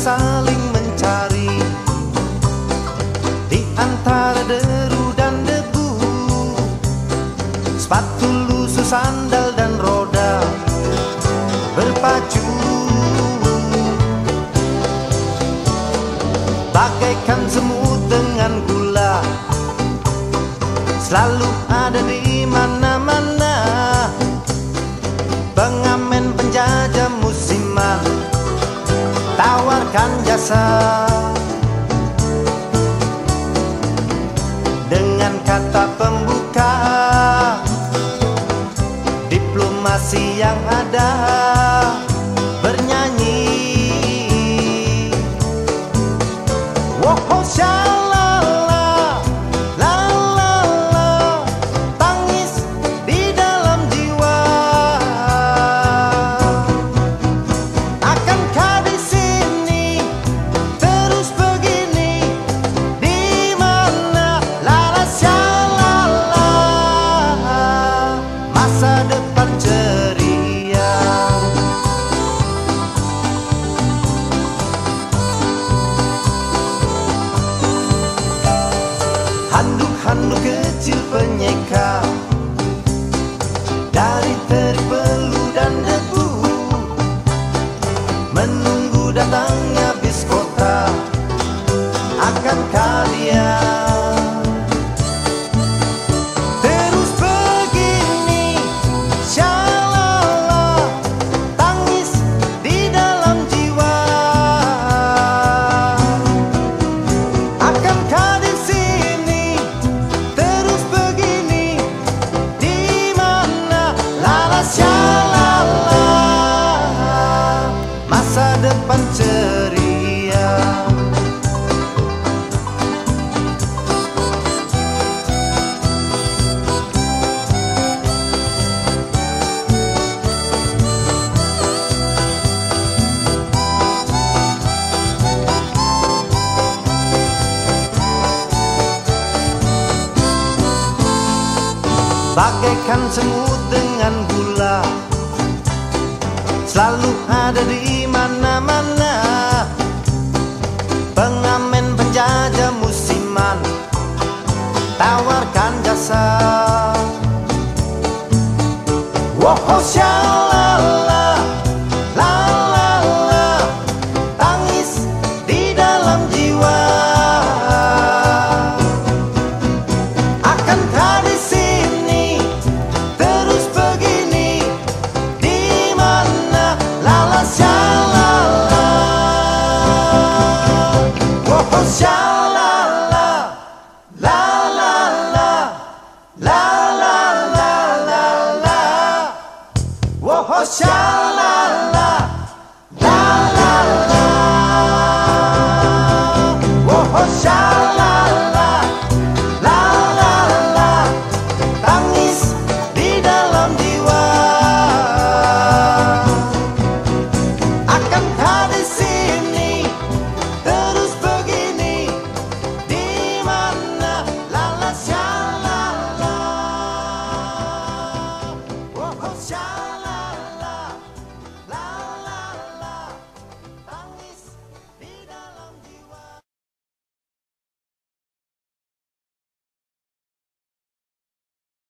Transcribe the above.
saling mencari. Di antara deru dan debu Sepatu lusuh sandal dan roda Berpacu. Bagaikan semut dengan gula Selalu ada di mana-mana. Pengamen penjajah musiman Tawarkan jasa Masa depan ceria. Handuk-handuk kecil penyeka Bagaikan semut dengan gula. Selalu ada di mana-mana. Pengamen penjajah musiman. Tawarkan jasa 笑啦啦啦啦啦啦啦啦啦啦我好想。